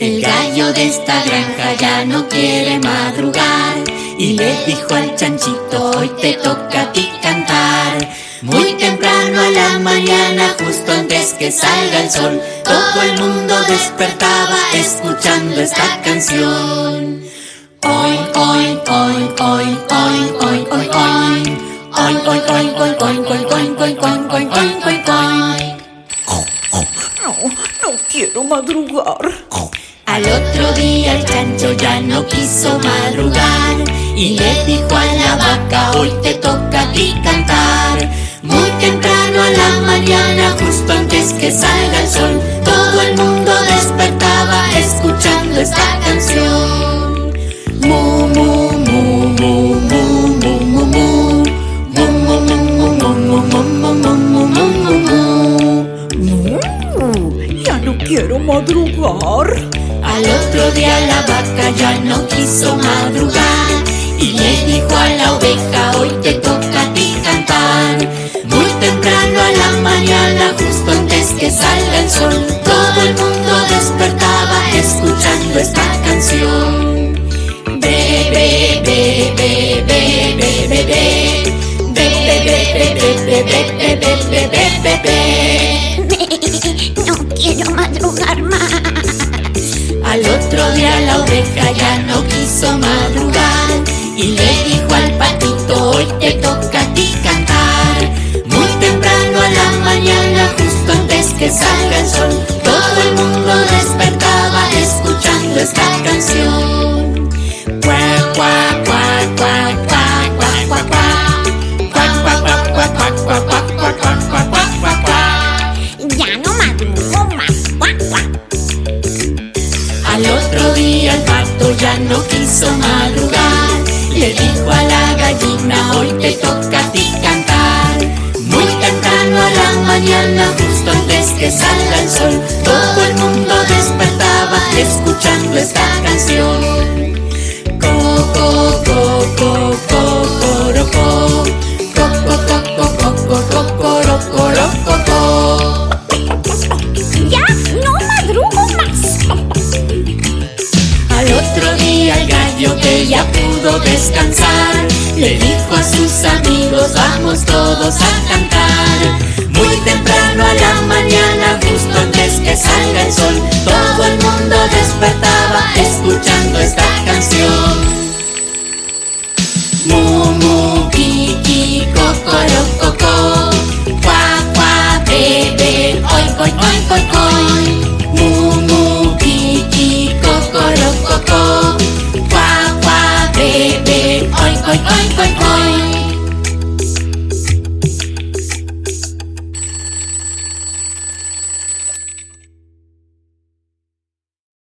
El gallo de esta granja ya no quiere madrugar y le dijo al chanchito, hoy te toca a ti cantar. Muy temprano a la mañana, justo antes que salga el sol, todo el mundo despertaba escuchando esta canción. Hoy, hoy, hoy, hoy, hoy, hoy, hoy, hoy. Hoy, hoy, hoy, hoy, hoy, hoy, hoy, hoy, hoy, hoy, hoy, hoy, hoy. No, no quiero madrugar. Al otro día el chancho ya no quiso madrugar y le dijo a la vaca, hoy te toca a ti cantar. Muy temprano a la mañana, justo antes que salga el sol, todo el mundo despertaba escuchando esta canción. Mu, mu, mu, mu, mu, mu, mu, mu. Quiero madrugar. Al otro día la vaca ya no quiso madrugar y le dijo a la oveja hoy te la oveja ya no quiso madrugar y le dijo al patito hoy te toca a ti cantar. Muy temprano a la mañana, justo antes que salga el sol, ya no quiso madrugar. Le dijo a la gallina hoy te toca a ti cantar Muy temprano a la mañana justo antes que salga el sol Todo el mundo despertaba escuchando esta canción ella pudo descansar, le dijo a sus amigos, vamos todos a cantar. Muy temprano a la mañana, justo antes que salga el sol, todo el mundo despertaba escuchando esta canción. Mumu, kiki, cocorococo, cuá, cuá, bebé, oy, oy, oy, oy, oy. Bye-bye.